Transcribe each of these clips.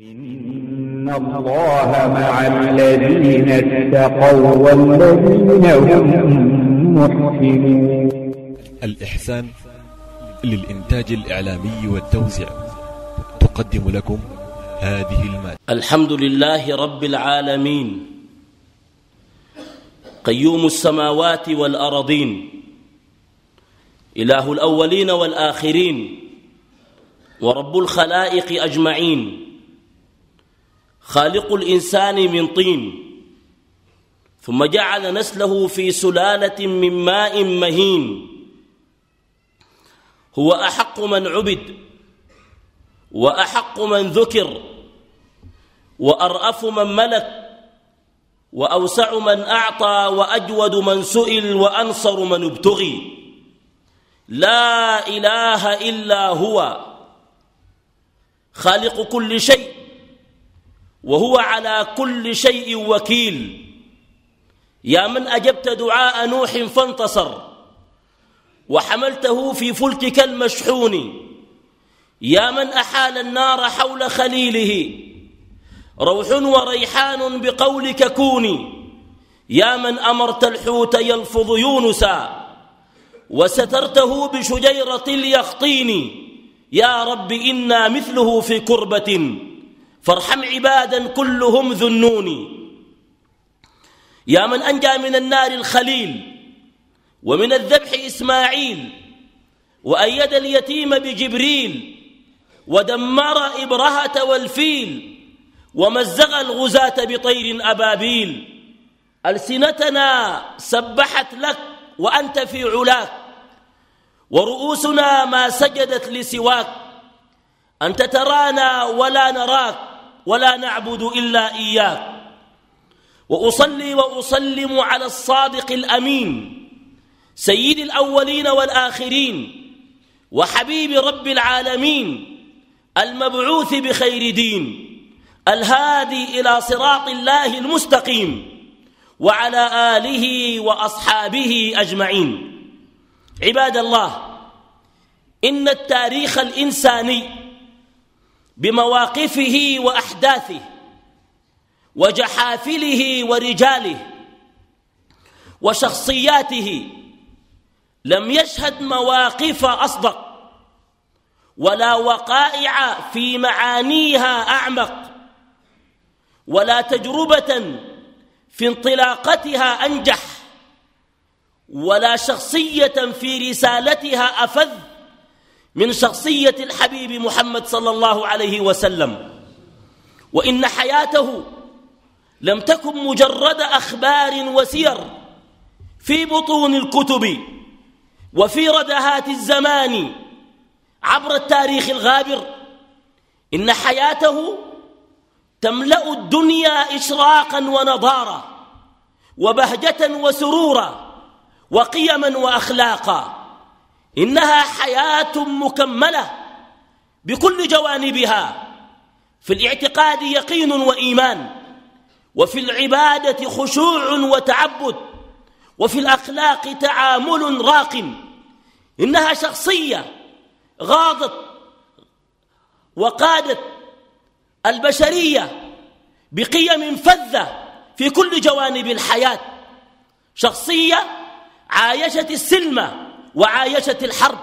إن الله مع الذين اتقوا والذين هم محسنون الإحسان للإنتاج الإعلامي والتوزيع. تقدم لكم هذه المادة. الحمد لله رب العالمين. قيوم السماوات والأرضين إله الأولين والآخرين. ورب الخلائق أجمعين. خالق الإنسان من طين ثم جعل نسله في سلالة من ماء مهين. هو أحق من عبد وأحق من ذكر وأرأف من ملك وأوسع من أعطى وأجود من سئل وأنصر من ابتغي. لا إله إلا هو خالق كل شيء. وهو على كل شيء وكيل. يا من أجبت دعاء نوح فانتصر. وحملته في فلكك المشحون. يا من أحال النار حول خليله. روح وريحان بقولك كوني يا من أمرت الحوت يلفظ يونسا. وسترته بشجيرة اليخطين يا رب إنا مثله في كربة. فارحم عبادا كلهم ذنوني. يا من أنجى من النار الخليل ومن الذبح إسماعيل وأيد اليتيم بجبريل ودمر إبرهة والفيل ومزق الغزاة بطير أبابيل. ألسنتنا سبحت لك وأنت في علاك ورؤوسنا ما سجدت لسواك. أنت ترانا ولا نراك ولا نعبد إلا إياك. وأصلي وأسلم على الصادق الأمين سيد الأولين والآخرين وحبيب رب العالمين المبعوث بخير دين الهادي إلى صراط الله المستقيم وعلى آله وأصحابه أجمعين. عباد الله إن التاريخ الإنساني بمواقفه وأحداثه وجحافله ورجاله وشخصياته لم يشهد مواقف أصدق ولا وقائع في معانيها أعمق ولا تجربة في انطلاقتها أنجح ولا شخصية في رسالتها أفذ من شخصية الحبيب محمد صلى الله عليه وسلم. وإن حياته لم تكن مجرد أخبار وسير في بطون الكتب وفي ردهات الزمان عبر التاريخ الغابر إن حياته تملأ الدنيا إشراقا ونضارا وبهجة وسرورا وقيما وأخلاقا. إنها حياة مكملة بكل جوانبها. في الاعتقاد يقين وإيمان وفي العبادة خشوع وتعبد وفي الأخلاق تعامل راق. إنها شخصية غاضت وقادت البشرية بقيم فذة في كل جوانب الحياة. شخصية عايشت السلم وعايشت الحرب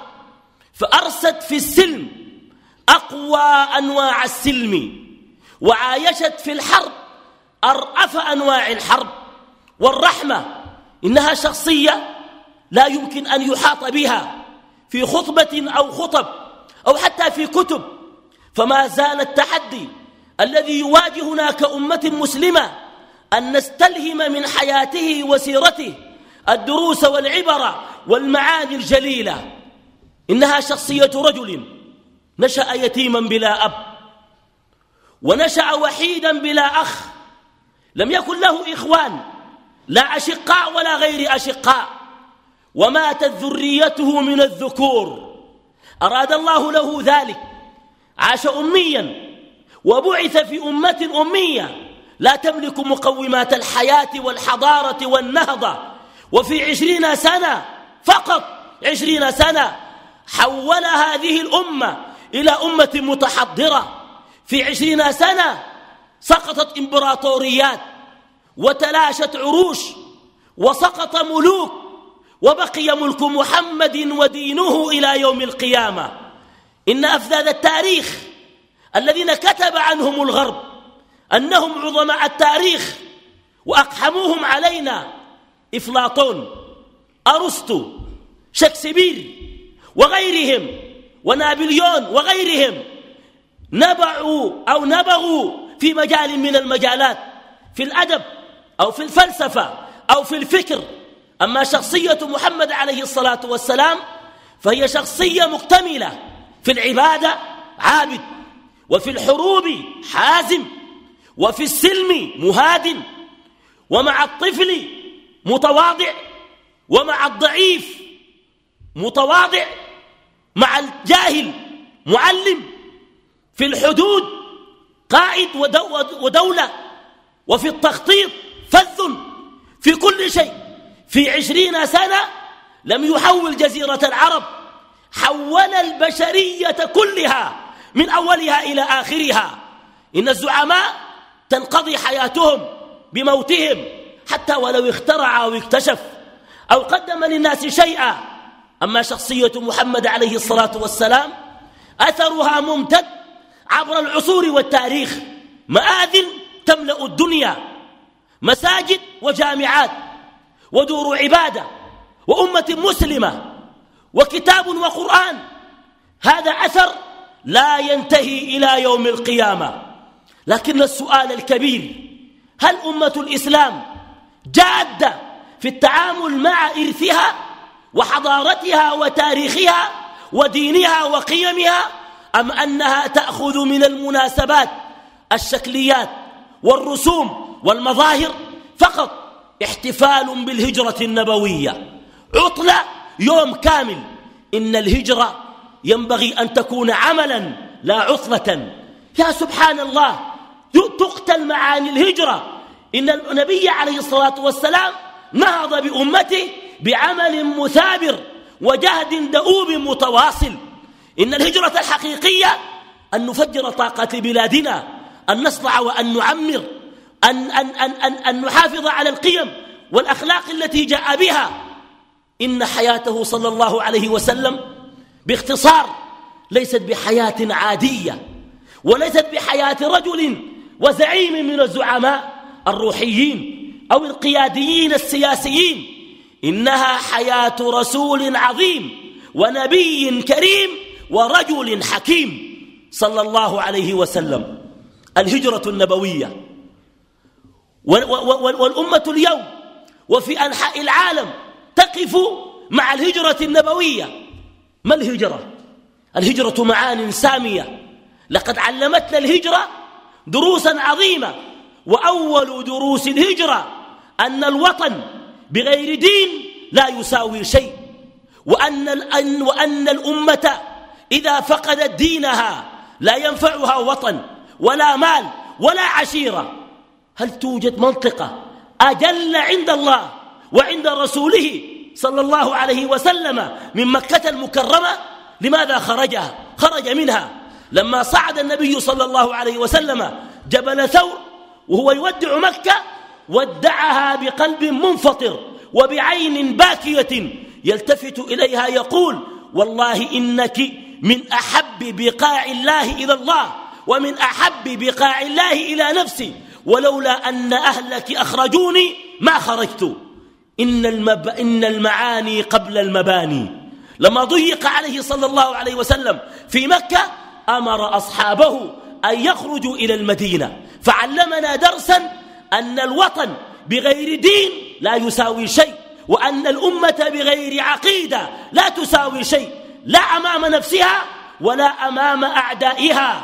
فأرست في السلم أقوى أنواع السلم وعايشت في الحرب أرأف أنواع الحرب والرحمة إنها شخصية لا يمكن أن يحاط بها في خطبة أو خطب أو حتى في كتب فما زال التحدي الذي يواجهنا كأمة مسلمة أن نستلهم من حياته وسيرته الدروس والعبر والمعاني الجليلة. إنها شخصية رجل نشأ يتيما بلا أب ونشأ وحيدا بلا أخ. لم يكن له إخوان لا أشقاء ولا غير أشقاء. وماتت ذريته من الذكور. أراد الله له ذلك. عاش أميا وبعث في أمة أمية. لا تملك مقومات الحياة والحضارة والنهضة. وفي عشرين سنة فقط عشرين سنة حول هذه الأمة إلى أمة متحضرة. في عشرين سنة سقطت إمبراطوريات وتلاشت عروش وسقط ملوك وبقي ملك محمد ودينه إلى يوم القيامة. إن أفذاذ التاريخ الذين كتب عنهم الغرب أنهم عظماء التاريخ وأقحموهم علينا إفلاطون أرسطو شكسبير وغيرهم ونابليون وغيرهم نبعوا أو نبغوا في مجال من المجالات في الأدب أو في الفلسفة أو في الفكر. أما شخصية محمد عليه الصلاة والسلام فهي شخصية مكتملة في العبادة عابد وفي الحروب حازم وفي السلم مهاد ومع الطفل متواضع ومع الضعيف متواضع مع الجاهل معلم في الحدود قائد ودولة وفي التخطيط فذ في كل شيء. في عشرين سنة لم يحول جزيرة العرب حول البشرية كلها من أولها إلى آخرها. إن الزعماء تنقضي حياتهم بموتهم. حتى ولو اخترع أو اكتشف أو قدم للناس شيئا. أما شخصية محمد عليه الصلاة والسلام أثرها ممتد عبر العصور والتاريخ. مآذن تملأ الدنيا مساجد وجامعات ودور عبادة وأمة مسلمة وكتاب وقرآن. هذا أثر لا ينتهي إلى يوم القيامة. لكن السؤال الكبير هل أمة الإسلام جادة في التعامل مع إرثها وحضارتها وتاريخها ودينها وقيمها أم أنها تأخذ من المناسبات الشكليات والرسوم والمظاهر فقط؟ احتفال بالهجرة النبوية. عطلة يوم كامل. إن الهجرة ينبغي أن تكون عملا لا عطلة. يا سبحان الله تقتل معاني الهجرة. إن النبي عليه الصلاة والسلام نهض بأمته بعمل مثابر وجهد دؤوب متواصل. إن الهجرة الحقيقية أن نفجر طاقة بلادنا أن نصنع وأن نعمر أن, أن, أن, أن, أن نحافظ على القيم والأخلاق التي جاء بها. إن حياته صلى الله عليه وسلم باختصار ليست بحياة عادية وليست بحياة رجل وزعيم من الزعماء. الروحيين أو القياديين السياسيين. إنها حياة رسول عظيم ونبي كريم ورجل حكيم. صلى الله عليه وسلم. الهجرة النبوية. والأمة اليوم وفي أنحاء العالم تقف مع الهجرة النبوية. ما الهجرة؟ الهجرة معان سامية. لقد علمتنا الهجرة دروسا عظيمة. وأول دروس الهجرة أن الوطن بغير دين لا يساوي شيء وأن, وأن الأمة إذا فقدت دينها لا ينفعها وطن ولا مال ولا عشيرة. هل توجد منطقة أجل عند الله وعند رسوله صلى الله عليه وسلم من مكة المكرمة؟ لماذا خرجها؟ خرج منها. لما صعد النبي صلى الله عليه وسلم جبل ثور وهو يودع مكة ودعها بقلب منفطر وبعين باكية يلتفت إليها يقول والله إنك من أحب بقاع الله إلى الله ومن أحب بقاع الله إلى نفسي ولولا أن أهلك أخرجوني ما خرجت. إن, المب... إن المعاني قبل المباني. لما ضيق عليه صلى الله عليه وسلم في مكة أمر أصحابه أن يخرجوا إلى المدينة. فعلمنا درسا أن الوطن بغير دين لا يساوي شيء وأن الأمة بغير عقيدة لا تساوي شيء. لا أمام نفسها ولا أمام أعدائها.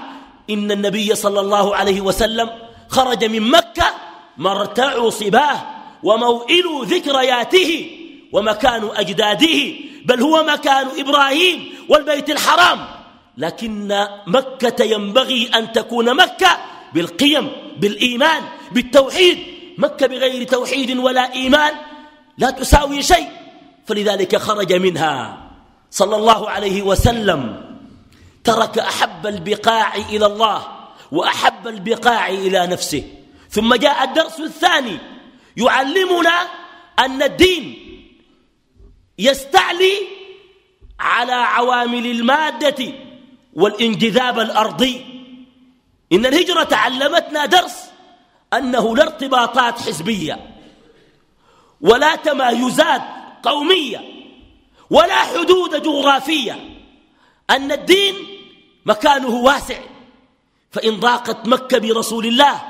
إن النبي صلى الله عليه وسلم خرج من مكة مرتع صباه وموئل ذكرياته ومكان أجداده. بل هو مكان إبراهيم والبيت الحرام. لكن مكة ينبغي أن تكون مكة بالقيم بالإيمان بالتوحيد. مكة بغير توحيد ولا إيمان لا تساوي شيء. فلذلك خرج منها صلى الله عليه وسلم. ترك أحب البقاع إلى الله وأحب البقاع إلى نفسه. ثم جاء الدرس الثاني. يعلمنا أن الدين يستعلي على عوامل المادة والانجذاب الأرضي. إن الهجرة علمتنا درس أنه لا ارتباطات حزبية ولا تمايزات قومية ولا حدود جغرافية. أن الدين مكانه واسع. فإن ضاقت مكة برسول الله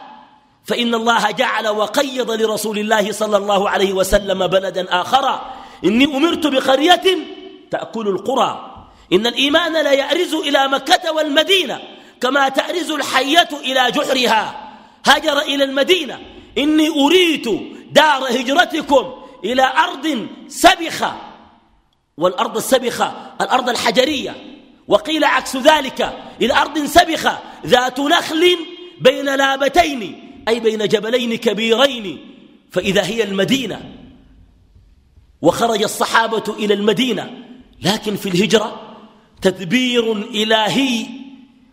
فإن الله جعل وقيض لرسول الله صلى الله عليه وسلم بلدا آخر. إني أمرت بقرية تأكل القرى. إن الإيمان لا يأرز إلى مكة والمدينة كما تأرز الحية إلى جحرها. هاجر إلى المدينة. إني أريت دار هجرتكم إلى أرض سبخة. والأرض السبخة الأرض الحجرية. وقيل عكس ذلك إلى أرض سبخة ذات نخل بين لابتين أي بين جبلين كبيرين. فإذا هي المدينة. وخرج الصحابة إلى المدينة لكن في الهجرة تدبير إلهي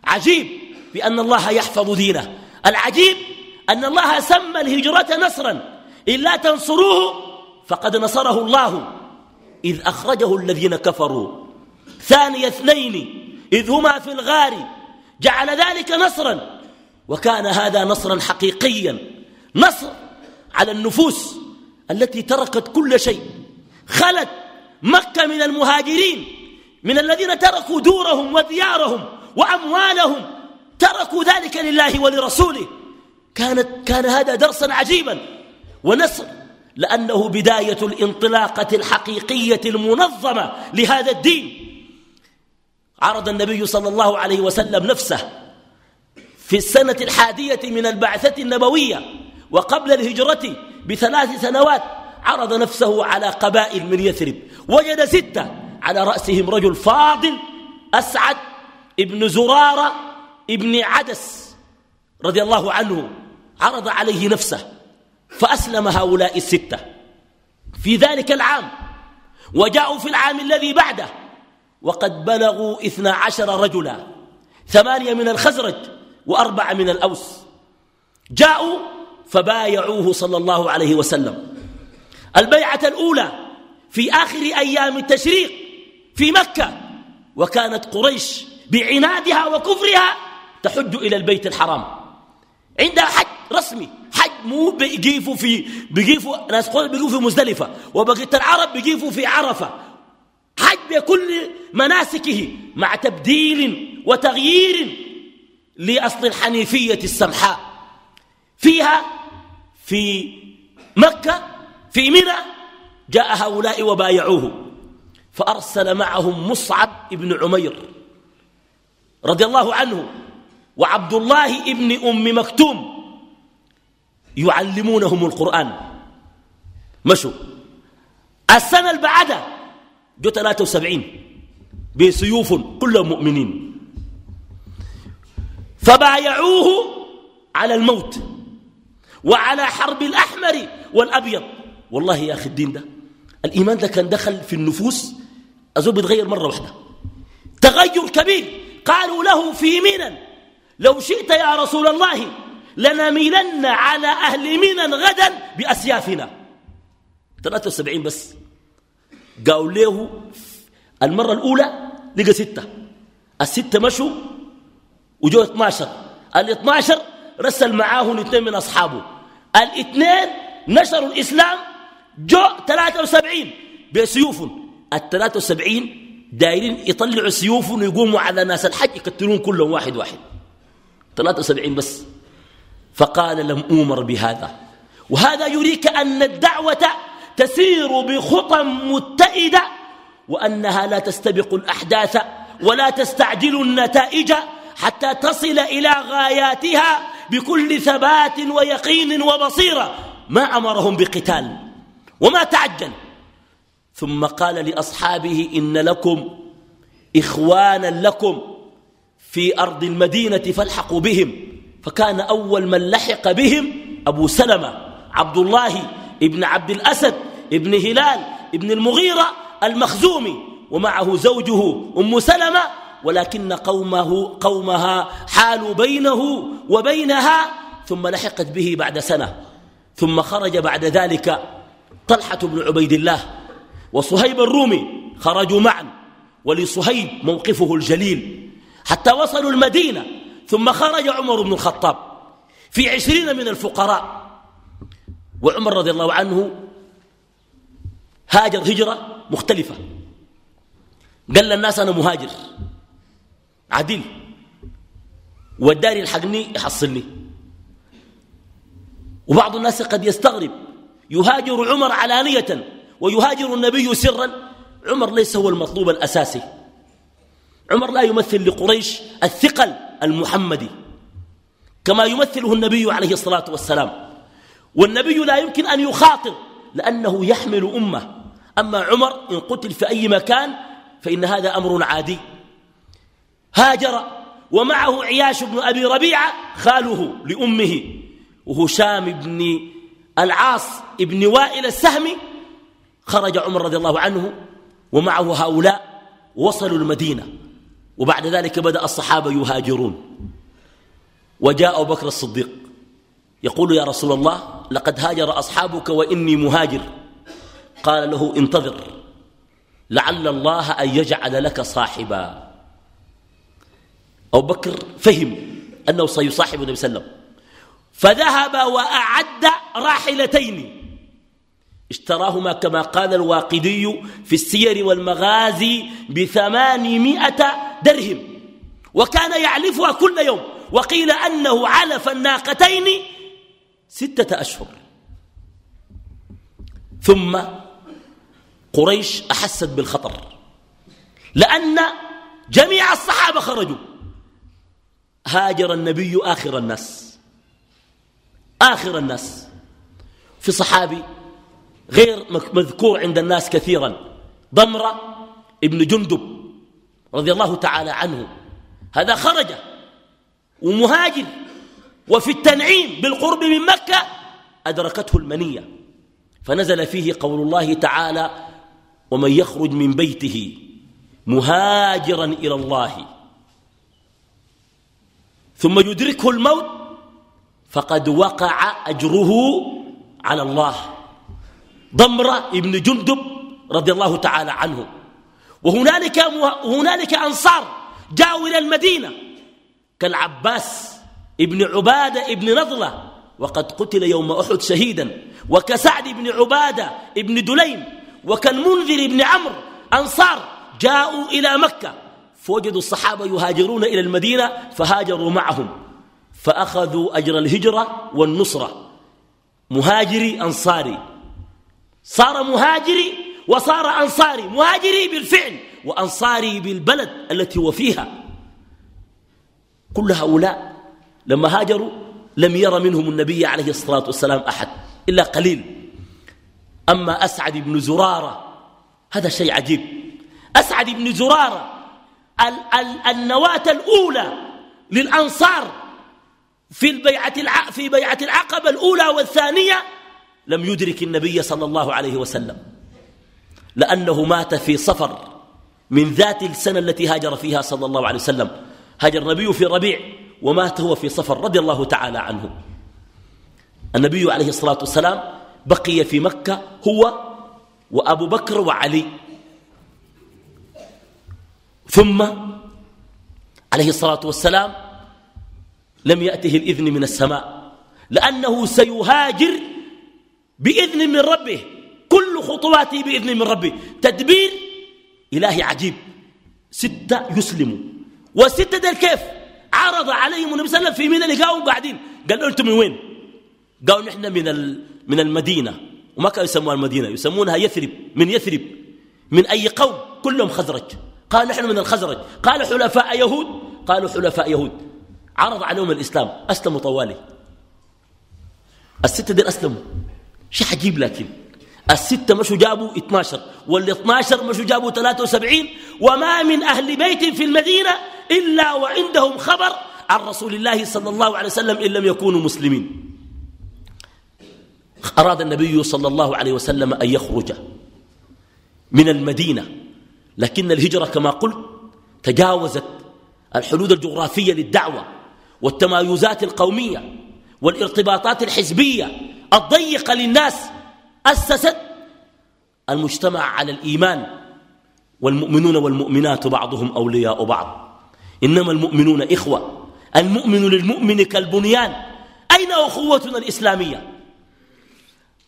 عجيب بأن الله يحفظ دينه. العجيب أن الله سمى الهجرة نصرا. إلا تنصروه فقد نصره الله. إذ أخرجه الذين كفروا. ثاني اثنين إذ هما في الغار. جعل ذلك نصرا. وكان هذا نصرا حقيقيا. نصر على النفوس التي تركت كل شيء. خلت مكة من المهاجرين. من الذين تركوا دورهم وديارهم وأموالهم. تركوا ذلك لله ولرسوله. كانت كان هذا درسا عجيبا ونصر لأنه بداية الانطلاقة الحقيقية المنظمة لهذا الدين. عرض النبي صلى الله عليه وسلم نفسه في السنة الحادية من البعثة النبوية وقبل الهجرة بثلاث سنوات عرض نفسه على قبائل من يثرب. وجد ستة على رأسهم رجل فاضل أسعد ابن زرارة ابن عدس رضي الله عنه عرض عليه نفسه فأسلم هؤلاء الستة. في ذلك العام وجاءوا في العام الذي بعده وقد بلغوا اثنا عشر رجلا ثمانية من الخزرج وأربعة من الأوس. جاءوا فبايعوه صلى الله عليه وسلم. البيعة الأولى في آخر أيام التشريق في مكة وكانت قريش بعنادها وكفرها تحج إلى البيت الحرام. عندها حج رسمي حج مو بيقيفوا في بيقيفوا ناس قول بيقيفوا في مزدلفة وبقية العرب بيقيفوا في عرفة. حج بكل مناسكه مع تبديل وتغيير لأصل الحنيفية السمحاء. فيها في مكة في منى جاء هؤلاء وبايعوه. فأرسل معهم مصعب بن عمير رضي الله عنه وعبد الله ابن أم مكتوم يعلمونهم القرآن. مشوا. السنة البعدة جو 73 بسيوف كلهم مؤمنين. فبايعوه على الموت وعلى حرب الأحمر والأبيض. والله يا أخي الدين ده الإيمان ده كان دخل في النفوس أزول بيتغير مرة واحدة. تغير كبير. قالوا له في منى لو شئت يا رسول الله لنميلن على أهل منى غدا بأسيافنا. 73 بس. قالوا له المرة الأولى لقى ستة. الستة مشوا وجو 12 ال 12 رسل معاهم اثنين من أصحابه. الإثنين نشروا الإسلام. جو 73 بسيوف ال 73 دايرين يطلعوا سيوف ويقوموا على ناس الحج يقتلون كلهم واحد واحد. 73 بس. فقال لم أومر بهذا. وهذا يريك أن الدعوة تسير بخطى متئدة وأنها لا تستبق الأحداث ولا تستعجل النتائج حتى تصل إلى غاياتها بكل ثبات ويقين وبصيرة. ما أمرهم بقتال وما تعجل. ثم قال لأصحابه إن لكم إخوانا لكم في أرض المدينة فالحقوا بهم. فكان أول من لحق بهم أبو سلمة عبد الله ابن عبد الأسد ابن هلال ابن المغيرة المخزومي ومعه زوجه أم سلمة ولكن قومه قومها حالوا بينه وبينها ثم لحقت به بعد سنة. ثم خرج بعد ذلك طلحة بن عبيد الله وصهيب الرومي خرجوا معا ولصهيب موقفه الجليل حتى وصلوا المدينة ثم خرج عمر بن الخطاب في عشرين من الفقراء. وعمر رضي الله عنه هاجر هجرة مختلفة. قال للناس أنا مهاجر عدل والدار يلحقني يحصلني. وبعض الناس قد يستغرب يهاجر عمر علانية ويهاجر النبي سرا. عمر ليس هو المطلوب الأساسي. عمر لا يمثل لقريش الثقل المحمدي كما يمثله النبي عليه الصلاة والسلام. والنبي لا يمكن أن يخاطر لأنه يحمل أمة. أما عمر إن قتل في أي مكان فإن هذا أمر عادي. هاجر ومعه عياش بن أبي ربيعة خاله لأمه وهشام بن العاص بن وائل السهمي خرج عمر رضي الله عنه ومعه هؤلاء وصلوا المدينة. وبعد ذلك بدأ الصحابة يهاجرون. وجاء بكر الصديق يقول يا رسول الله لقد هاجر أصحابك وإني مهاجر. قال له انتظر لعل الله أن يجعل لك صاحبا. أبو بكر فهم أنه سيصاحب النبي صلى الله عليه وسلم. فذهب وأعد راحلتين. اشتراهما كما قال الواقدي في السير والمغازي بثمانمائة درهم. وكان يعلفها كل يوم. وقيل أنه علف الناقتين ستة أشهر. ثم قريش أحست بالخطر. لأن جميع الصحابة خرجوا. هاجر النبي آخر الناس. آخر الناس. في صحابي غير مذكور عند الناس كثيرا. ضمرة ابن جندب رضي الله تعالى عنه. هذا خرج ومهاجر وفي التنعيم بالقرب من مكة أدركته المنية. فنزل فيه قول الله تعالى ومن يخرج من بيته مهاجرا إلى الله ثم يدركه الموت فقد وقع أجره على الله. ضمرة ابن جندب رضي الله تعالى عنه. وهنالك, وهنالك أنصار جاءوا إلى المدينة كالعباس ابن عبادة ابن نضلة وقد قتل يوم أحد شهيدا وكسعد بن عبادة ابن دليم وكالمنذر بن عمرو أنصار جاءوا إلى مكة. فوجدوا الصحابة يهاجرون إلى المدينة فهاجروا معهم فأخذوا أجر الهجرة والنصرة. مهاجري أنصاري. صار مهاجري وصار أنصاري مهاجري بالفعل وأنصاري بالبلد التي هو فيها. كل هؤلاء لما هاجروا لم ير منهم النبي عليه الصلاة والسلام أحد إلا قليل. أما أسعد بن زرارة هذا شيء عجيب. أسعد بن زرارة ال ال النواة الأولى للأنصار في البيعة في بيعة العقبة الأولى والثانية لم يدرك النبي صلى الله عليه وسلم. لأنه مات في صفر من ذات السنة التي هاجر فيها صلى الله عليه وسلم. هاجر النبي في ربيع ومات هو في صفر رضي الله تعالى عنه. النبي عليه الصلاة والسلام بقي في مكة هو وأبو بكر وعلي. ثم عليه الصلاة والسلام لم يأته الإذن من السماء. لأنه سيهاجر بإذن من ربه. كل خطواته بإذن من ربه. تدبير إلهي عجيب. ستة يسلموا. والستة دل كيف عرض عليهم النبي صلى الله عليه وسلم في مين لقاهم قاعدين قال أنتم من وين؟ قالوا نحن من من المدينة. وما كانوا يسموها المدينة يسمونها يثرب. من يثرب. من أي قوم؟ كلهم خزرج. قال نحن من الخزرج. قال حلفاء يهود. قالوا حلفاء يهود. عرض عليهم الإسلام. أسلموا طوالي. الستة دي أسلموا. شيء عجيب لكن؟ الستة مشوا جابوا 12 وال 12 مشوا جابوا 73 وما من أهل بيت في المدينة إلا وعندهم خبر عن رسول الله صلى الله عليه وسلم إن لم يكونوا مسلمين. أراد النبي صلى الله عليه وسلم أن يخرج من المدينة لكن الهجرة كما قلت تجاوزت الحدود الجغرافية للدعوة والتمايزات القومية والارتباطات الحزبية الضيقة للناس أسست المجتمع على الإيمان والمؤمنون والمؤمنات بعضهم أولياء بعض. إنما المؤمنون إخوة المؤمن للمؤمن كالبنيان. أين أخوتنا الإسلامية؟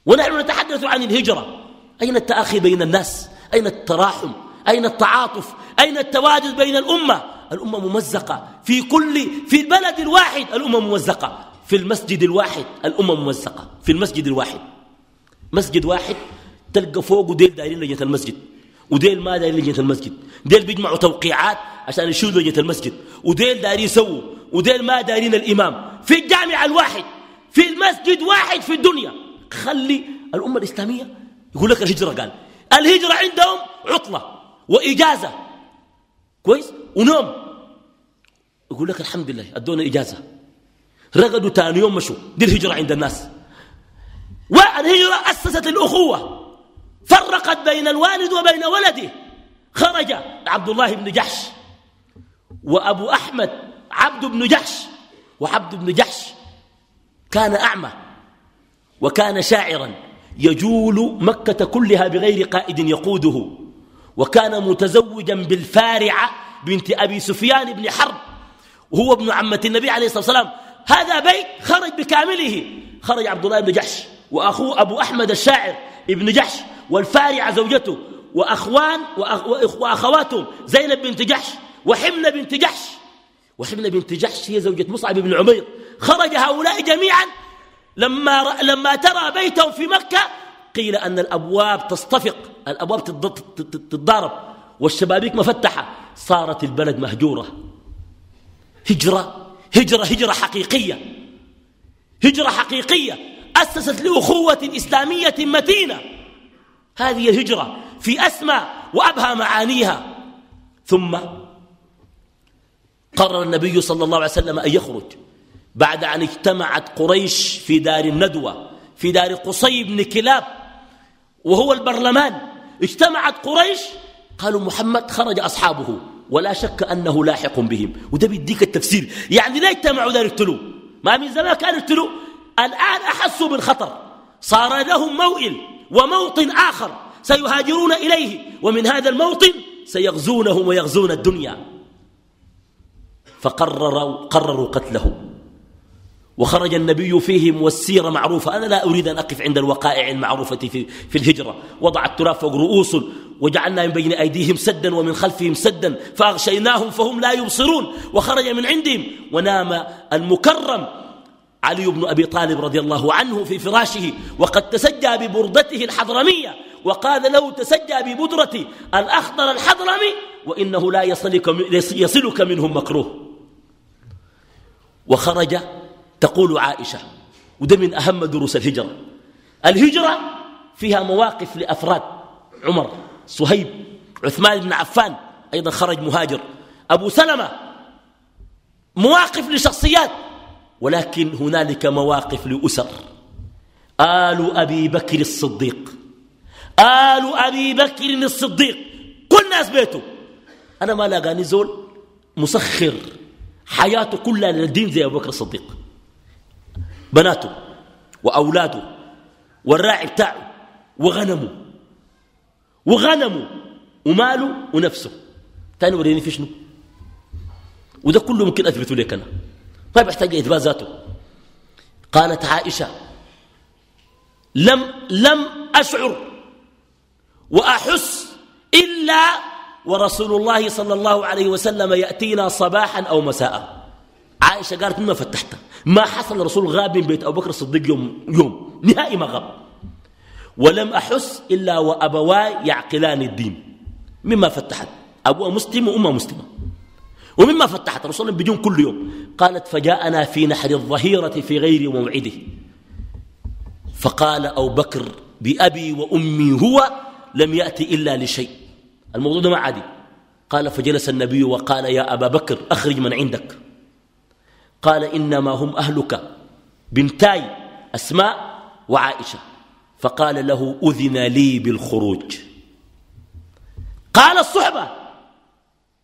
ونحن نتحدث عن الهجرة. أين التأخي بين الناس؟ أين التراحم؟ أين التعاطف؟ أين التواجد بين الأمة؟ الأمة ممزقة. في كل في البلد الواحد الأمة ممزقة. في المسجد الواحد الأمة ممزقة في المسجد الواحد. مسجد واحد تلقى فوق وديل دايرين لجنة المسجد وديل ما دايرين لجنة المسجد. ديل بيجمعوا توقيعات عشان يشيلوا لجنة المسجد وديل دايرين يسووا وديل ما دايرين الإمام. في الجامع الواحد في المسجد واحد في الدنيا. خلي الأمة الإسلامية يقول لك الهجرة قال. الهجرة عندهم عطلة وإجازة. كويس؟ ونوم. يقول لك الحمد لله أدونا إجازة. رقدوا ثاني يوم مشوا. دي الهجرة عند الناس. والهجرة أسست الأخوة. فرقت بين الوالد وبين ولده. خرج عبد الله بن جحش وأبو أحمد عبد بن جحش. وعبد بن جحش كان أعمى وكان شاعرا يجول مكة كلها بغير قائد يقوده. وكان متزوجا بالفارعة بنت أبي سفيان بن حرب. وهو ابن عمة النبي عليه الصلاة والسلام. هذا بيت خرج بكامله. خرج عبد الله بن جحش وأخوه أبو أحمد الشاعر ابن جحش والفارعة زوجته وأخوان وأخواتهم زينب بنت جحش وحمنة بنت جحش. وحمنة بنت جحش هي زوجة مصعب بن عمير. خرج هؤلاء جميعا لما, لما ترى بيتهم في مكة قيل أن الأبواب تصطفق الأبواب تتضارب والشبابيك مفتحة. صارت البلد مهجورة. هجرة. هجرة هجرة حقيقية. هجرة حقيقية. أسست لأخوة إسلامية متينة. هذه الهجرة في أسمى وأبهى معانيها. ثم قرر النبي صلى الله عليه وسلم أن يخرج بعد أن اجتمعت قريش في دار الندوة في دار قصي بن كلاب وهو البرلمان. اجتمعت قريش قالوا محمد خرج أصحابه. ولا شك أنه لاحق بهم. وده بيديك التفسير. يعني لا اجتمعوا ذلك يقتلوا ما من زمان كانوا يقتلوا الآن أحسوا بالخطر. صار لهم موئل وموطن آخر سيهاجرون إليه. ومن هذا الموطن سيغزونهم ويغزون الدنيا. فقرروا قرروا قتله وخرج النبي فيهم والسيرة معروفة أنا لا أريد أن أقف عند الوقائع المعروفة في, في الهجرة. وضع التراب فوق رؤوس وجعلنا من بين أيديهم سدا ومن خلفهم سدا. فأغشيناهم فهم لا يبصرون. وخرج من عندهم ونام المكرم علي بن أبي طالب رضي الله عنه في فراشه. وقد تسجى ببردته الحضرمية. وقال له تسجى ببدرة الأخضر الحضرمي وإنه لا يصلك, يصلك منهم مكروه. وخرج تقول عائشة وده من أهم دروس الهجرة. الهجرة فيها مواقف لأفراد عمر صهيب عثمان بن عفان أيضا خرج مهاجر. أبو سلمة مواقف لشخصيات ولكن هنالك مواقف لأسر. آل أبي بكر الصديق آل أبي بكر الصديق. كل ناس بيته. أنا ما لاقاني زول مسخر حياته كلها للدين زي أبو بكر الصديق. بناته وأولاده والراعي بتاعه وغنمه وغنمه وماله ونفسه. تاني وريني في شنو؟ وده كله ممكن أثبته لك أنا. ما بيحتاج إثبات ذاته. قالت عائشة لم لم أشعر وأحس إلا ورسول الله صلى الله عليه وسلم يأتينا صباحا أو مساء. عائشة قالت مما فتحتها. ما حصل الرسول غاب من بيت أبو بكر الصديق يوم, يوم. نهائي ما غاب. ولم أحس إلا وأبواي يعقلان الدين. مما فتحت. أبوها مسلم وأمها مسلمة. ومما فتحت. الرسول بيجون كل يوم. قالت فجاءنا في نحر الظهيرة في غير موعده. فقال أبو بكر بأبي وأمي هو لم يأتي إلا لشيء. الموضوع ده ما عادي. قال فجلس النبي وقال يا أبا بكر أخرج من عندك. قال إنما هم أهلك بنتاي أسماء وعائشة. فقال له أذن لي بالخروج. قال الصحبة.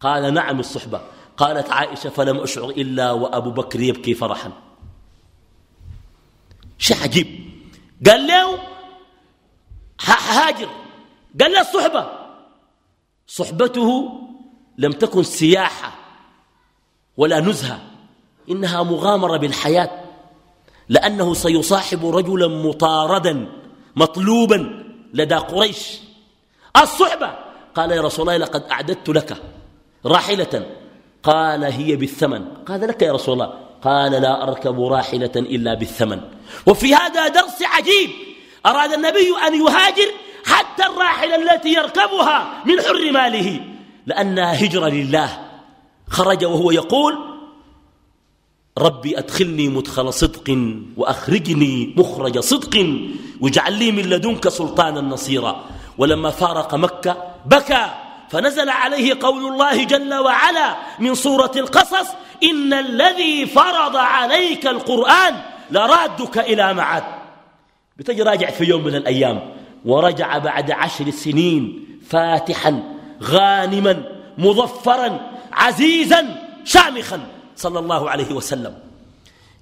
قال نعم الصحبة. قالت عائشة فلم أشعر إلا وأبو بكر يبكي فرحا. شيء عجيب. قال له هاجر قال له الصحبة. صحبته لم تكن سياحة ولا نزهة. إنها مغامرة بالحياة لأنه سيصاحب رجلا مطاردا مطلوبا لدى قريش. الصحبة قال يا رسول الله لقد أعددت لك راحلة. قال هي بالثمن. قال لك يا رسول الله. قال لا أركب راحلة إلا بالثمن. وفي هذا درس عجيب أراد النبي أن يهاجر حتى الراحلة التي يركبها من حر ماله لأنها هجرة لله. خرج وهو يقول ربي أدخلني مدخل صدق وأخرجني مخرج صدق واجعل لي من لدنك سلطانا نصيرا. ولما فارق مكة بكى فنزل عليه قول الله جل وعلا من سورة القصص إن الذي فرض عليك القرآن لرادك إلى معاد. بتجي راجع في يوم من الأيام ورجع بعد عشر سنين فاتحا غانما مظفرا عزيزا شامخا. صلى الله عليه وسلم.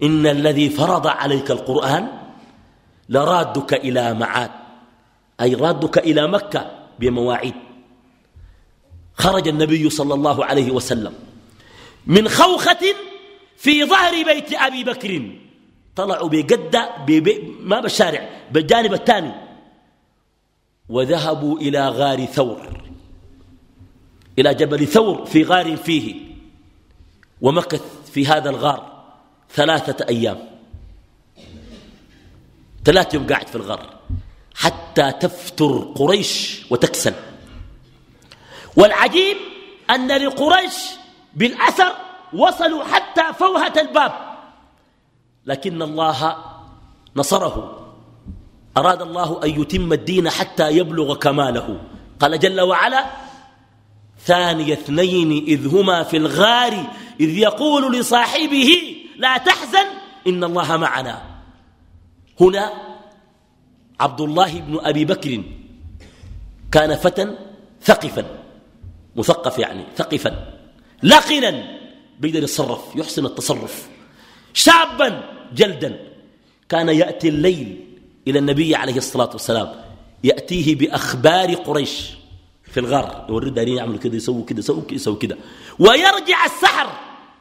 إن الذي فرض عليك القرآن لرادك إلى معاد أي رادك إلى مكة بمواعيد. خرج النبي صلى الله عليه وسلم من خوخة في ظهر بيت أبي بكر. طلعوا ببي ما بالشارع بالجانب الثاني. وذهبوا إلى غار ثور إلى جبل ثور في غار فيه. ومكث في هذا الغار ثلاثة أيام. ثلاثة يوم قاعد في الغار حتى تفتر قريش وتكسل. والعجيب أن لقريش بالأثر وصلوا حتى فوهة الباب. لكن الله نصره. أراد الله أن يتم الدين حتى يبلغ كماله. قال جل وعلا ثاني اثنين إذ هما في الغار إذ يقول لصاحبه لا تحزن إن الله معنا. هنا عبد الله بن أبي بكر كان فتى ثقفا مثقف يعني ثقفا لقنا بيقدر يتصرف يحسن التصرف شابا جلدا. كان يأتي الليل إلى النبي عليه الصلاة والسلام يأتيه بأخبار قريش. في الغار يوري دارين يعملوا كده يسووا كده يسووا كده يسووا كده. ويرجع السحر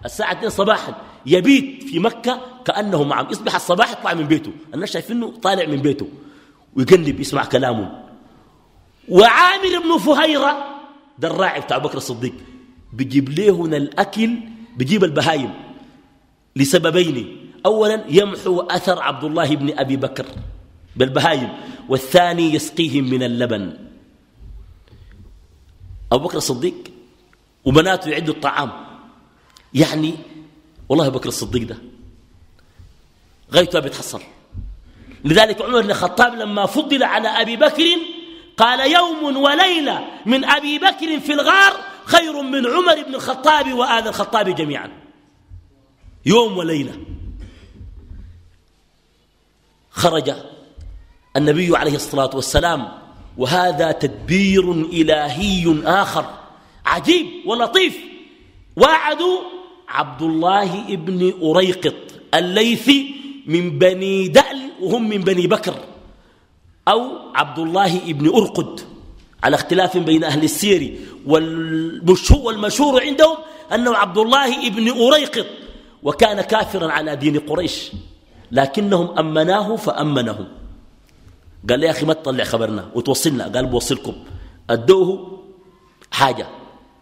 الساعة 2 صباحا يبيت في مكة كأنه معهم. يصبح الصباح يطلع من بيته. الناس شايفينه طالع من بيته. ويقلب يسمع كلامه وعامر بن فهيرة ده الراعي بتاع بكر الصديق بيجيب لهنا الأكل بيجيب البهايم لسببين. أولا يمحو أثر عبد الله بن أبي بكر بالبهايم والثاني يسقيهم من اللبن. أبو بكر الصديق وبناته يعدوا الطعام. يعني والله بكر الصديق ده غايته بيتحصل. لذلك عمر بن الخطاب لما فضل على أبي بكر قال يوم وليلة من أبي بكر في الغار خير من عمر بن الخطاب وآل الخطاب جميعا. يوم وليلة خرج النبي عليه الصلاة والسلام وهذا تدبير إلهي آخر. عجيب ولطيف. وعدوا عبد الله بن أريقط الليثي من بني دأل وهم من بني بكر أو عبد الله بن أرقد. على اختلاف بين أهل السير والمشهور عندهم أنه عبد الله بن أريقط وكان كافرا على دين قريش لكنهم أمناه فأمنهم قال لي يا أخي ما تطلع خبرنا. وتوصلنا. قال بوصلكم. أدوه حاجة.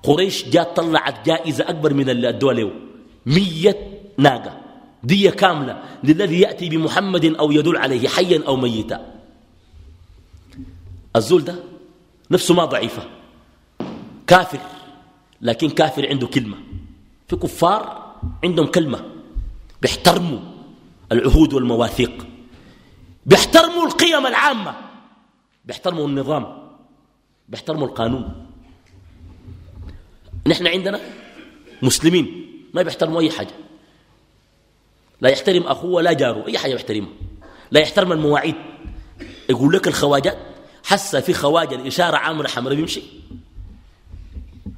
قريش جاء طلعت جائزة أكبر من اللي أدوها له. مية ناقة. دية كاملة. للذي يأتي بمحمد أو يدل عليه حيا أو ميتا. الزول ده نفسه ما ضعيفة. كافر. لكن كافر عنده كلمة. في كفار عندهم كلمة. بيحترموا العهود والمواثيق. بيحترموا القيم العامة بيحترموا النظام بيحترموا القانون. نحن عندنا مسلمين ما بيحترموا أي حاجة. لا يحترم أخوه ولا جاره أي حاجة بيحترمها لا يحترم المواعيد. يقول لك الخواجات حس في خواجة الإشارة عامرة حمراء بيمشي.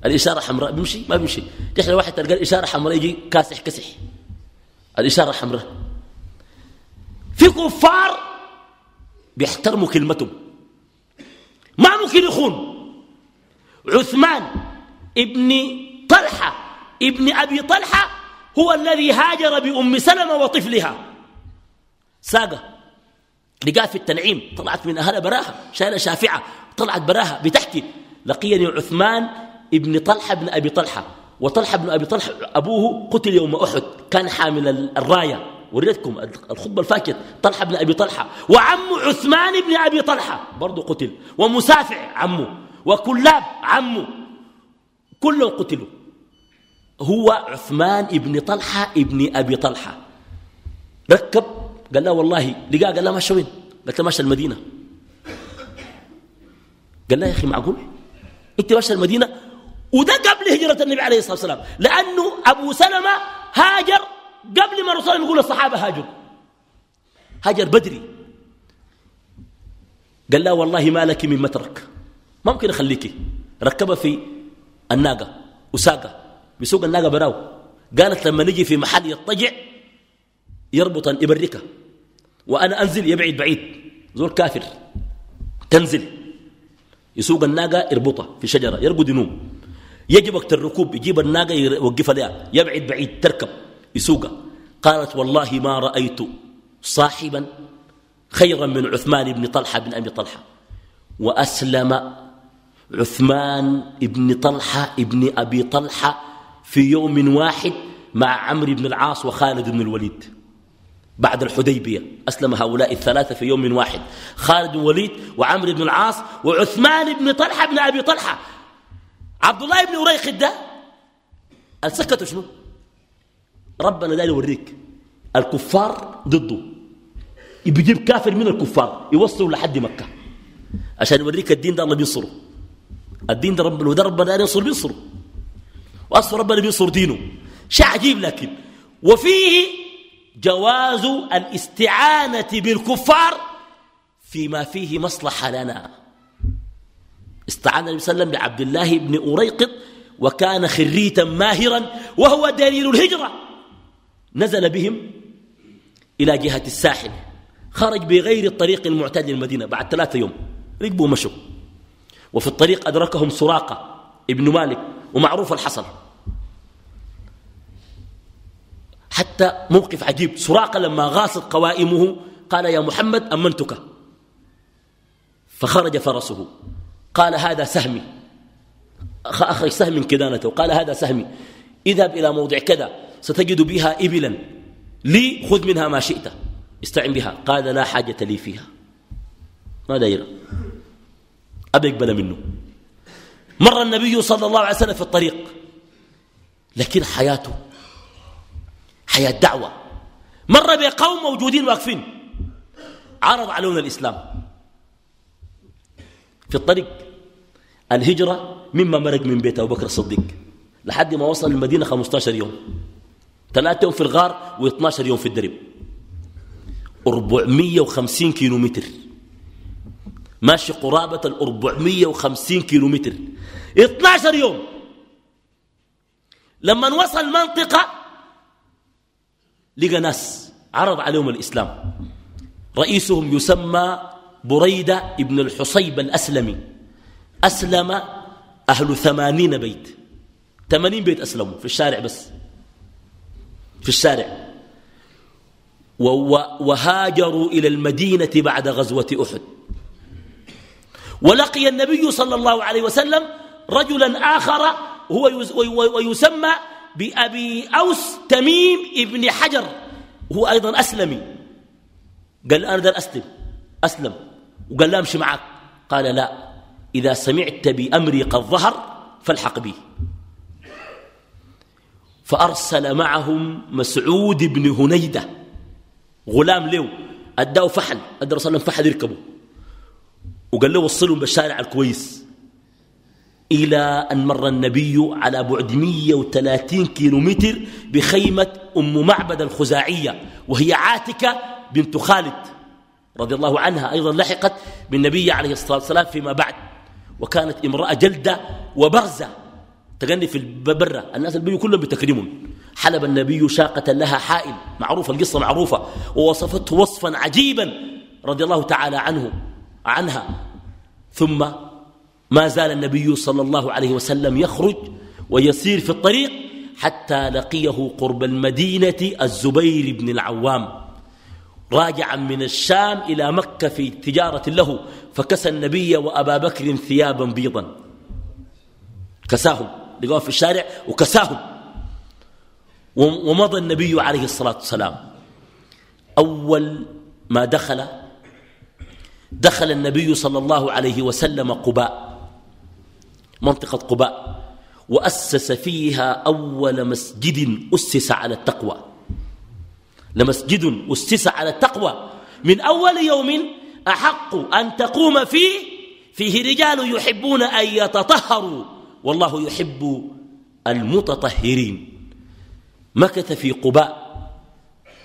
الإشارة حمراء بيمشي ما بيمشي. تحلى واحد تلقى الإشارة حمراء يجي كاسح كسح الإشارة حمراء. في كفار بيحترموا كلمتهم. ما ممكن يخون عثمان ابن طلحة ابن أبي طلحة هو الذي هاجر بأم سلمة وطفلها. ساقة. لقاه في التنعيم طلعت من أهل براها شايلة شافعة طلعت براها بتحكي لقيني عثمان ابن طلحة بن أبي طلحة. وطلحة بن أبي طلحة أبوه قتل يوم أحد كان حامل الراية. وريتكم الخطبة الفاكت طلحة بن أبي طلحة وعم عثمان بن أبي طلحة برضه قتل ومسافع عمه وكلاب عمه كلهم قتلوا. هو عثمان ابن طلحة ابن أبي طلحة. ركب قال له والله لقاه قال له ماشي وين؟ قالت له ماشي المدينة. قال له يا أخي معقول؟ أنت ماشي المدينة؟ وده قبل هجرة النبي عليه الصلاة والسلام لأنه أبو سلمة هاجر قبل ما الرسول يقول الصحابة هاجر. هاجر بدري. قال لا والله ما لك من مترك. ما ممكن أخليك. ركبها في الناقة وساقة. بسوق الناقة براو. قالت لما نجي في محل يضطجع يربط يبركها وأنا أنزل يبعد بعيد. زول كافر. تنزل. يسوق الناقة يربطها في شجرة يرقد ينوم. يجي وقت الركوب يجيب الناقة يوقفها لها. يبعد بعيد تركب. يسوقها قالت والله ما رأيت صاحبا خيرا من عثمان بن طلحة بن أبي طلحة. وأسلم عثمان بن طلحة بن أبي طلحة في يوم واحد مع عمرو بن العاص وخالد بن الوليد بعد الحديبية. أسلم هؤلاء الثلاثة في يوم واحد خالد بن الوليد وعمرو بن العاص وعثمان بن طلحة بن أبي طلحة. عبد الله بن أريق ده السكتوا شنو؟ ربنا داير يوريك. الكفار ضده. بيجيب كافر من الكفار يوصلوا لحد مكة. عشان يوريك الدين ده الله بينصره. الدين ده ربنا وده ربنا ينصر بينصره. وأصل ربنا بينصر دينه. شيء عجيب لكن وفيه جواز الاستعانة بالكفار فيما فيه مصلحة لنا. استعان النبي صلى الله عليه وسلم بعبد الله بن أريقط وكان خريتا ماهرا وهو دليل الهجرة. نزل بهم إلى جهة الساحل. خرج بغير الطريق المعتاد للمدينة بعد ثلاثة يوم. ركبوا ومشوا. وفي الطريق أدركهم سراقة ابن مالك ومعروف الحصل حتى موقف عجيب. سراقة لما غاصت قوائمه قال يا محمد أمنتك. فخرج فرسه. قال هذا سهمي. أخرج سهم كدانته. قال هذا سهمي. اذهب إلى موضع كذا. ستجد بها إبلا. لي خذ منها ما شئت. استعن بها. قال لا حاجة لي فيها. ما داير أبي يقبل منه. مر النبي صلى الله عليه وسلم في الطريق. لكن حياته حياة دعوة. مر بقوم موجودين واقفين. عرض علينا الإسلام. في الطريق. الهجرة مما مرق من بيت أبو بكر الصديق. لحد ما وصل المدينة 15 يوم. ثلاثة يوم في الغار و12 يوم في الدرب. 450 كيلو متر ماشي قرابة ال 450 كيلو متر 12 يوم. لما وصل منطقة لقى ناس عرض عليهم الإسلام. رئيسهم يسمى بريدة ابن الحصيب الأسلمي. أسلم أهل ثمانين بيت. ثمانين بيت أسلموا في الشارع بس. في الشارع. وهاجروا إلى المدينة بعد غزوة أحد. ولقي النبي صلى الله عليه وسلم رجلا آخر هو ويسمى بأبي أوس تميم ابن حجر وهو أيضا أسلمي. قال أنا در أسلم أسلم. وقال لا أمشي معك. قال لا إذا سمعت بأمري قد ظهر فالحق بي. فأرسل معهم مسعود بن هنيدة غلام له أداه فحل أدى رسول الله فحل يركبه. وقال له وصلهم بالشارع الكويس. إلى أن مر النبي على بعد 130 كيلومتر بخيمة أم معبد الخزاعية وهي عاتكة بنت خالد رضي الله عنها أيضا لحقت بالنبي عليه الصلاة والسلام فيما بعد. وكانت امرأة جلدة وبرزة تغني في البرة. الناس البيو كلهم بتكرمهم حلب النبي شاقة لها حائل. معروفة القصة معروفة. ووصفته وصفا عجيبا رضي الله تعالى عنه عنها. ثم ما زال النبي صلى الله عليه وسلم يخرج ويسير في الطريق حتى لقيه قرب المدينة الزبير بن العوام. راجعا من الشام إلى مكة في تجارة له فكسى النبي وأبا بكر ثيابا بيضا. كساهم. لقوه في الشارع وكساهم. ومضى النبي عليه الصلاة والسلام. أول ما دخل دخل النبي صلى الله عليه وسلم قباء منطقة قباء وأسس فيها أول مسجد أسس على التقوى. لمسجد أسس على التقوى. من أول يوم أحق أن تقوم فيه فيه رجال يحبون أن يتطهروا. والله يحب المتطهرين. مكث في قباء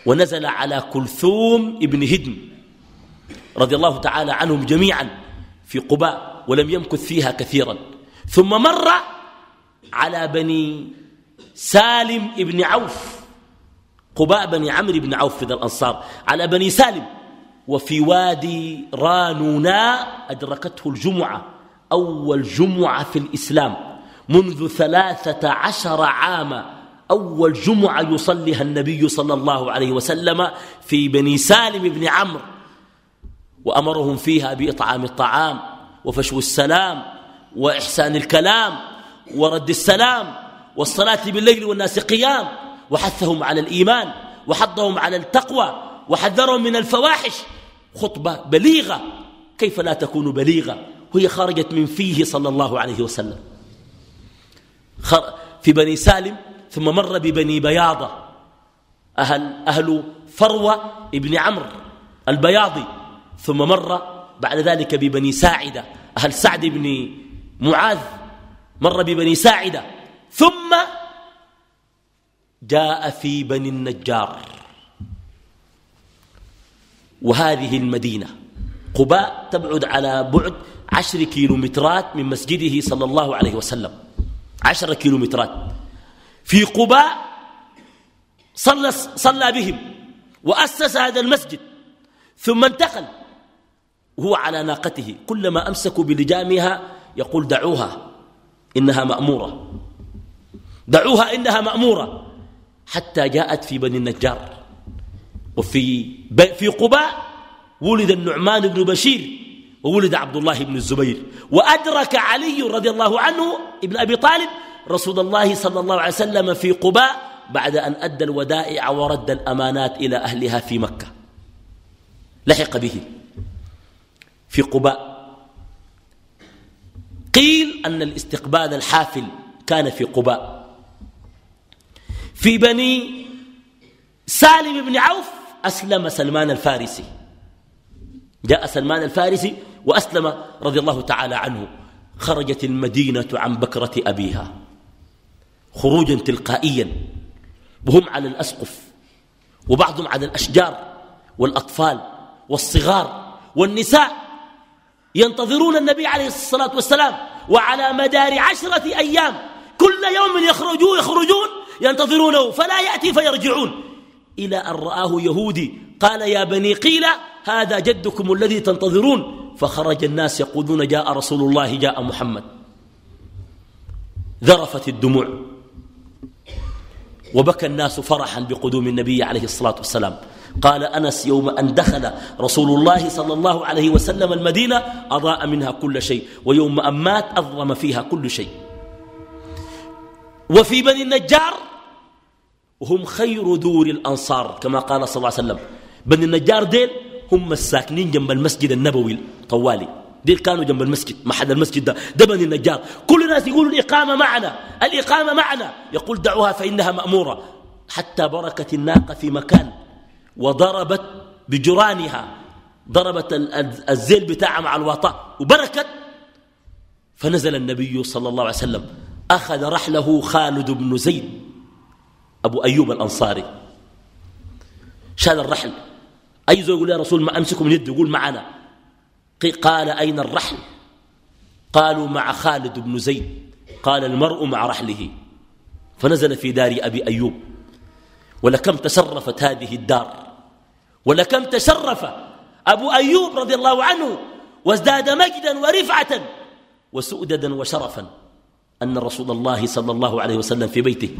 ونزل على كلثوم ابن هدم رضي الله تعالى عنهم جميعا في قباء ولم يمكث فيها كثيرا. ثم مر على بني سالم ابن عوف قباء بني عمرو بن عوف في الأنصار على بني سالم وفي وادي رانونا أدركته الجمعة أول جمعة في الإسلام. منذ ثلاثة عشر عاما أول جمعة يصليها النبي صلى الله عليه وسلم في بني سالم بن عمرو وأمرهم فيها بإطعام الطعام وفشو السلام وإحسان الكلام ورد السلام والصلاة بالليل والناس قيام وحثهم على الإيمان وحضهم على التقوى وحذرهم من الفواحش. خطبة بليغة كيف لا تكون بليغة؟ وهي خرجت من فيه صلى الله عليه وسلم. في بني سالم ثم مر ببني بياضة. أهل, أهل فروة ابن عمرو البياضي. ثم مر بعد ذلك ببني ساعدة. أهل سعد بن معاذ مر ببني ساعدة. ثم جاء في بني النجار. وهذه المدينة قباء تبعد على بعد عشر كيلومترات من مسجده صلى الله عليه وسلم. عشر كيلومترات. في قباء صلى, صلى بهم وأسس هذا المسجد ثم انتقل. وهو على ناقته. كلما أمسكوا بلجامها يقول دعوها إنها مأمورة. دعوها إنها مأمورة. حتى جاءت في بني النجار. وفي في قباء ولد النعمان بن بشير. وولد عبد الله بن الزبير. وأدرك علي رضي الله عنه ابن أبي طالب رسول الله صلى الله عليه وسلم في قباء بعد أن أدى الودائع ورد الأمانات إلى أهلها في مكة. لحق به. في قباء. قيل أن الاستقبال الحافل كان في قباء. في بني سالم بن عوف أسلم سلمان الفارسي. جاء سلمان الفارسي وأسلم رضي الله تعالى عنه. خرجت المدينة عن بكرة أبيها. خروجا تلقائيا. وهم على الأسقف. وبعضهم على الأشجار والأطفال والصغار والنساء ينتظرون النبي عليه الصلاة والسلام. وعلى مدار عشرة أيام كل يوم يخرجون يخرجون ينتظرونه. فلا يأتي فيرجعون. إلى أن رآه يهودي قال يا بني قيل هذا جدكم الذي تنتظرون. فخرج الناس يقولون جاء رسول الله جاء محمد. ذرفت الدموع. وبكى الناس فرحا بقدوم النبي عليه الصلاة والسلام. قال أنس يوم أن دخل رسول الله صلى الله عليه وسلم المدينة أضاء منها كل شيء ويوم أن مات أظلم فيها كل شيء. وفي بني النجار هم خير دور الأنصار كما قال صلى الله عليه وسلم. بني النجار ديل هم الساكنين جنب المسجد النبوي طوالي ديل كانوا جنب المسجد محل المسجد ده. بني النجار. كل الناس يقولوا الإقامة معنا الإقامة معنا. يقول دعوها فإنها مأمورة. حتى بركت الناقة في مكان وضربت بجرانها ضربت الزيل بتاعها مع الوطاء وبركت. فنزل النبي صلى الله عليه وسلم. أخذ رحله خالد بن زيد أبو أيوب الأنصاري. شال الرحل. أي زول يقول يا رسول ما أمسكه من يده يقول معنا. قال أين الرحل؟ قالوا مع خالد بن زيد. قال المرء مع رحله. فنزل في دار أبي أيوب. ولكم تشرفت هذه الدار. ولكم تشرف أبو أيوب رضي الله عنه. وازداد مجدا ورفعة. وسؤددا وشرفا أن رسول الله صلى الله عليه وسلم في بيته.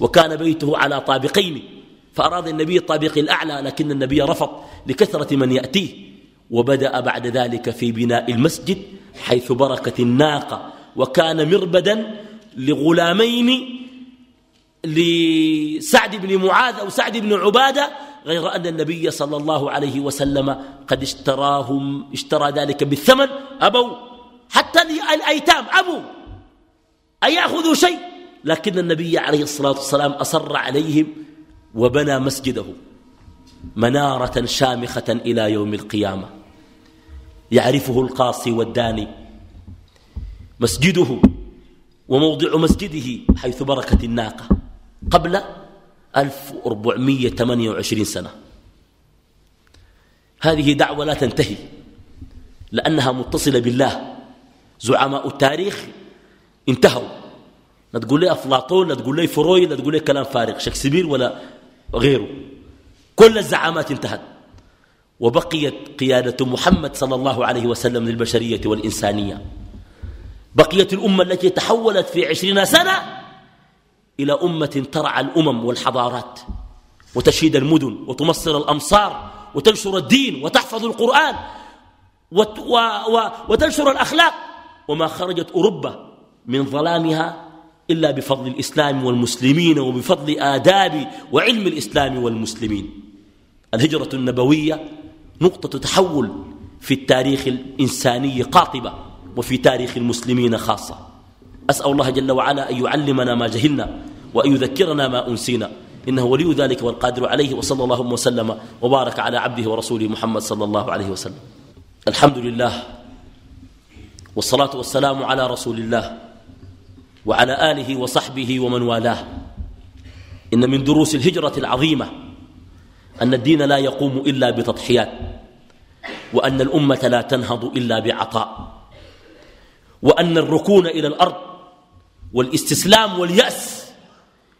وكان بيته على طابقين. فأراد النبي الطابق الأعلى لكن النبي رفض لكثرة من يأتيه. وبدأ بعد ذلك في بناء المسجد حيث بركت الناقة وكان مربدا لغلامين لسعد بن معاذ أو سعد بن عبادة غير أن النبي صلى الله عليه وسلم قد اشتراهم اشترى ذلك بالثمن أبوا حتى الأيتام أبوا أن يأخذوا شيء؟ لكن النبي عليه الصلاة والسلام أصر عليهم وبنى مسجده منارة شامخة إلى يوم القيامة. يعرفه القاصي والداني. مسجده وموضع مسجده حيث بركت الناقة قبل 1428 سنة. هذه دعوة لا تنتهي لأنها متصلة بالله. زعماء التاريخ انتهوا. لا تقول لي أفلاطون لا تقول لي فرويد لا تقول لي كلام فارغ. شكسبير ولا غيره. كل الزعامات انتهت. وبقيت قيادة محمد صلى الله عليه وسلم للبشرية والإنسانية. بقيت الأمة التي تحولت في عشرين سنة إلى أمة ترعى الأمم والحضارات وتشيد المدن وتمصر الأمصار وتنشر الدين وتحفظ القرآن وتنشر الأخلاق. وما خرجت أوروبا من ظلامها إلا بفضل الإسلام والمسلمين وبفضل آداب وعلم الإسلام والمسلمين. الهجرة النبوية نقطة تحول في التاريخ الإنساني قاطبة وفي تاريخ المسلمين خاصة. أسأل الله جل وعلا أن يعلمنا ما جهلنا وأن يذكرنا ما أنسينا. إنه ولي ذلك والقادر عليه وصلى الله وسلم وبارك على عبده ورسوله محمد صلى الله عليه وسلم. الحمد لله والصلاة والسلام على رسول الله. وعلى آله وصحبه ومن والاه. إن من دروس الهجرة العظيمة أن الدين لا يقوم إلا بتضحيات وأن الأمة لا تنهض إلا بعطاء وأن الركون إلى الأرض والاستسلام واليأس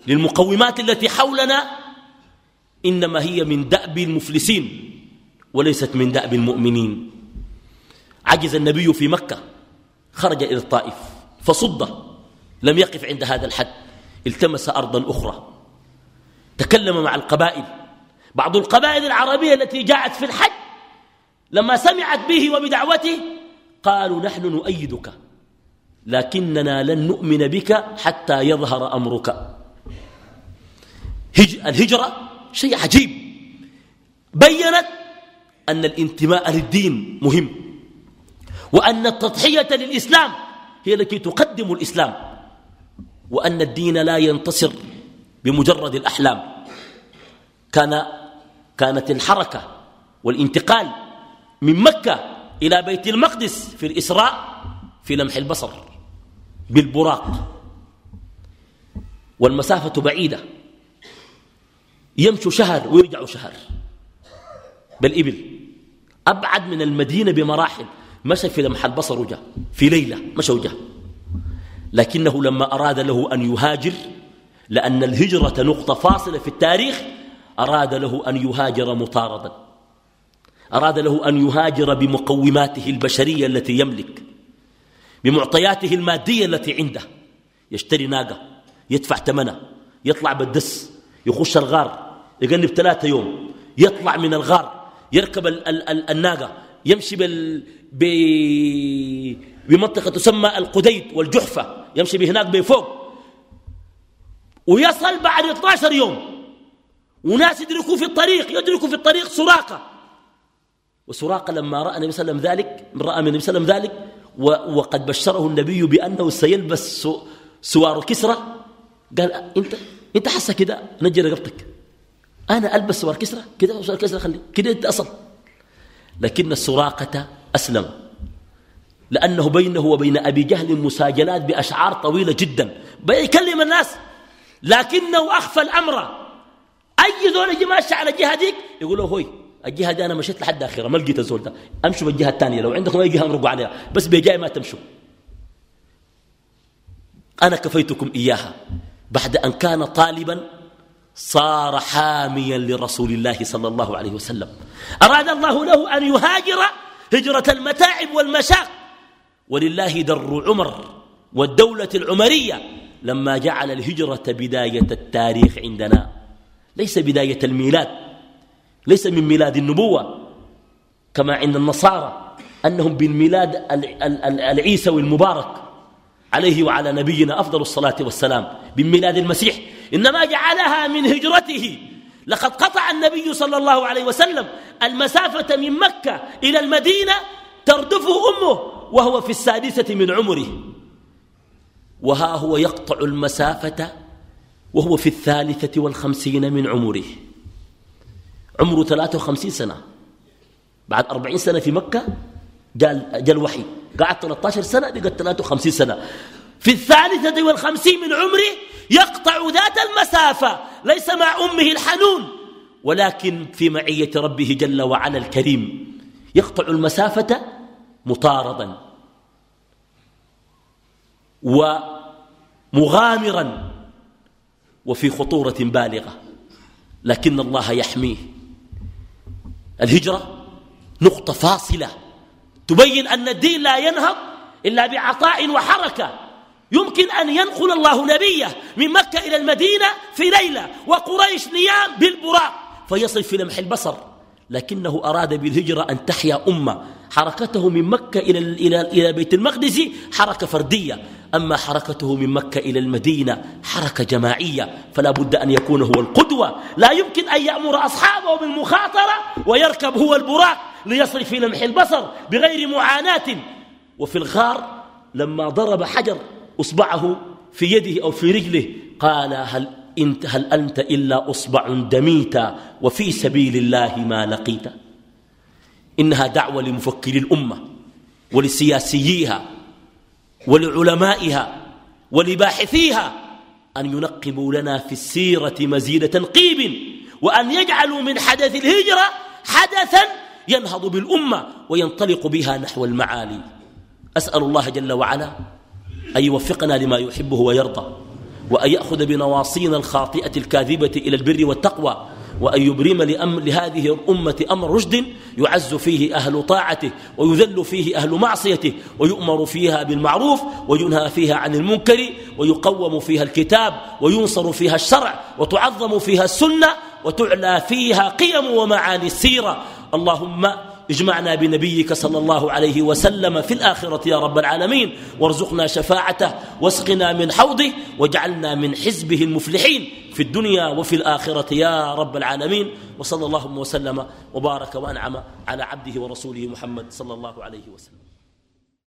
للمقومات التي حولنا إنما هي من دأب المفلسين وليست من دأب المؤمنين. عجز النبي في مكة خرج إلى الطائف فصد لم يقف عند هذا الحد التمس أرضا أخرى. تكلم مع القبائل. بعض القبائل العربية التي جاءت في الحج لما سمعت به وبدعوته قالوا نحن نؤيدك لكننا لن نؤمن بك حتى يظهر أمرك. هج الهجرة شيء عجيب. بينت أن الانتماء للدين مهم وأن التضحية للإسلام هي التي تقدم الإسلام. وأن الدين لا ينتصر بمجرد الأحلام. كان كانت الحركة والانتقال من مكة إلى بيت المقدس في الإسراء في لمح البصر بالبراق. والمسافة بعيدة. يمشوا شهر ويرجعوا شهر. بالإبل. أبعد من المدينة بمراحل. مشى في لمح البصر وجاء في ليلة مشى وجاء لكنه لما أراد له أن يهاجر لأن الهجرة نقطة فاصلة في التاريخ أراد له أن يهاجر مطاردا أراد له أن يهاجر بمقوماته البشرية التي يملك بمعطياته المادية التي عنده يشتري ناقة يدفع ثمنها يطلع بالدس يخش الغار يقلب ثلاثة يوم يطلع من الغار يركب ال ال ال الناقة يمشي بال. بمنطقة تسمى القديد والجحفة يمشي بهناك بفوق. ويصل بعد 12 يوم. وناس يدركوا في الطريق يدركوا في الطريق سراقة. وسراقة لما رأى النبي صلى الله عليه وسلم ذلك رأى من النبي صلى الله عليه وسلم ذلك وقد بشره النبي بأنه سيلبس سوار كسرى. قال انت أنت حاسة كده؟ نجي رقبتك. أنا ألبس سوار كسرى؟ كده؟ سوار كسرى خلي كده أنت أصل. لكن السراقة أسلم. لأنه بينه وبين أبي جهل مساجلات بأشعار طويلة جدا. بيكلم الناس لكنه أخفى الأمر. أي زول يجي ماشي على الجهة ديك يقول له هوي الجهة دي أنا مشيت لحد اخره ما لقيت الزول ده. أمشوا بالجهة الثانية لو عندكم أي جهة امرقوا عليها. بس بجاي ما تمشوا. أنا كفيتكم إياها. بعد أن كان طالبا صار حاميا لرسول الله صلى الله عليه وسلم. أراد الله له أن يهاجر هجرة المتاعب والمشاق. ولله در عمر والدولة العمرية لما جعل الهجرة بداية التاريخ عندنا. ليس بداية الميلاد ليس من ميلاد النبوة كما عند النصارى أنهم بالميلاد العيسوي المبارك عليه وعلى نبينا أفضل الصلاة والسلام بميلاد المسيح. إنما جعلها من هجرته. لقد قطع النبي صلى الله عليه وسلم المسافة من مكة إلى المدينة تردفه أمه وهو في السادسة من عمره. وها هو يقطع المسافة وهو في الثالثة والخمسين من عمره. عمره 53 سنة. بعد 40 سنة في مكة جاء, جاء الوحي. قعد 13 سنة بقت 53 سنة. في الثالثة والخمسين من عمره يقطع ذات المسافة. ليس مع أمه الحنون ولكن في معية ربه جل وعلا الكريم. يقطع المسافة مطاردا ومغامرا وفي خطورة بالغة لكن الله يحميه. الهجرة نقطة فاصلة. تبين أن الدين لا ينهض إلا بعطاء وحركة. يمكن أن ينقل الله نبيه من مكة إلى المدينة في ليلة وقريش نيام بالبراق فيصل في لمح البصر لكنه أراد بالهجرة أن تحيا أمة. حركته من مكة إلى, إلى, إلى بيت المقدس حركة فردية. أما حركته من مكة إلى المدينة حركة جماعية. فلا بد أن يكون هو القدوة. لا يمكن أن يأمر أصحابه بالمخاطرة ويركب هو البراق ليصل في لمح البصر بغير معاناة. وفي الغار لما ضرب حجر أصبعه في يده أو في رجله قال هل انت, هل أنت إلا أصبع دميت وفي سبيل الله ما لقيت؟ إنها دعوة لمفكري الأمة ولسياسييها ولعلمائها ولباحثيها أن ينقبوا لنا في السيرة مزيد تنقيب وأن يجعلوا من حدث الهجرة حدثا ينهض بالأمة وينطلق بها نحو المعالي. أسأل الله جل وعلا أن يوفقنا لما يحبه ويرضى وأن يأخذ بنواصينا الخاطئة الكاذبة إلى البر والتقوى وأن يبرم لهذه الأمة أمر رشد يعز فيه أهل طاعته ويذل فيه أهل معصيته ويؤمر فيها بالمعروف وينهى فيها عن المنكر ويقوم فيها الكتاب وينصر فيها الشرع وتعظم فيها السنة وتعلى فيها قيم ومعاني السيرة. اللهم اجمعنا بنبيك صلى الله عليه وسلم في الآخرة يا رب العالمين وارزقنا شفاعته واسقنا من حوضه واجعلنا من حزبه المفلحين في الدنيا وفي الآخرة يا رب العالمين. وصلى الله وسلم وبارك وأنعم على عبده ورسوله محمد صلى الله عليه وسلم.